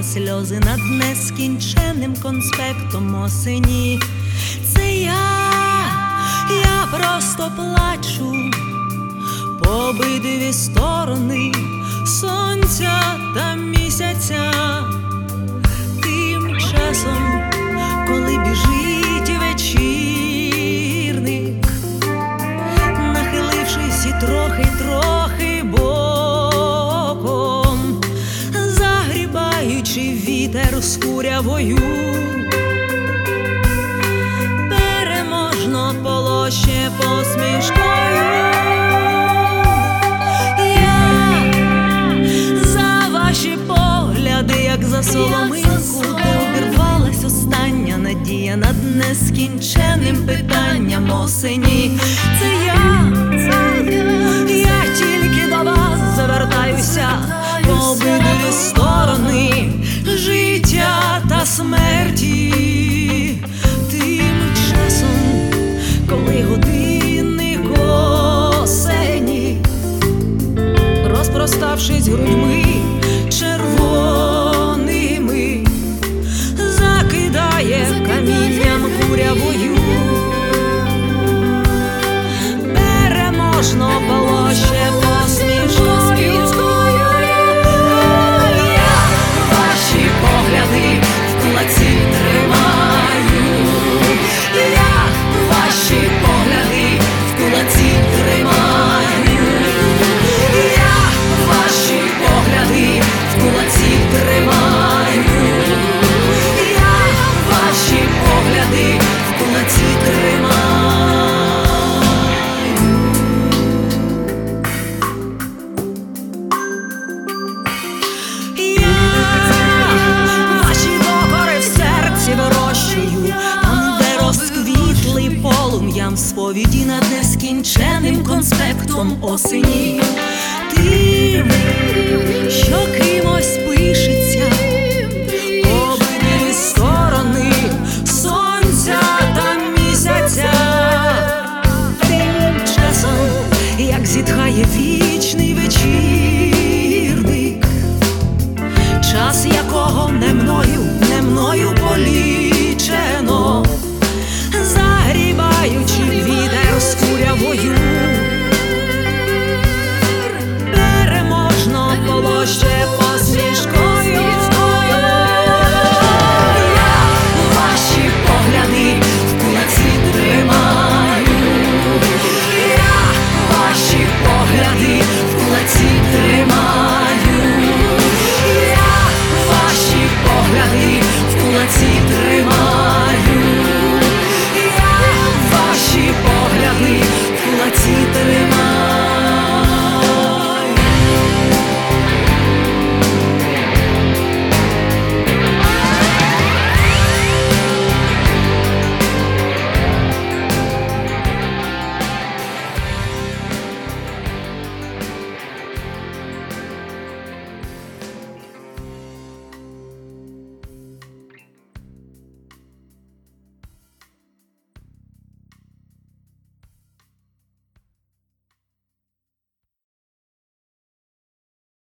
здригаються сльози над нескінченним конспектом осені. Це я, я просто плачу по обидві сторони сонця та місяця. Тим часом, коли біжить вечірник, нахилившись і трохи, трохи вітер з курявою, переможно полоще посмішкою. Я за ваші погляди, як за соломинку, обірвалась остання надія над нескінченним питанням осені. Це я, розпроставшись грудьми відповіді над нескінченим конспектом осені. Тим, що кимось пишеться, обидві сторони сонця та місяця, тим часом, як зітхає вічний вечірник, час якого не мною, не мною полічено.